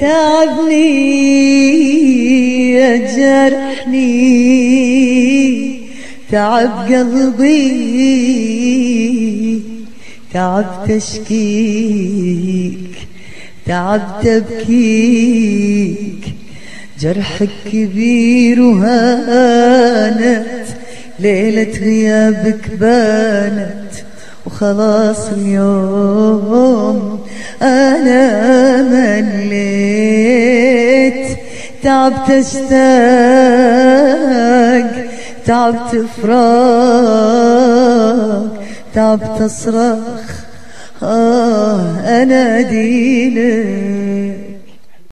تعبني يا جرحني تعب قلبي تعب تشكيك تعب تبكيك. جرحك كبير وهانت ليلة غيابك بانت وخلاص اليوم مليت. تعبت اشتاق تعبت فراق تعبت اصرخ آه أنا دينك.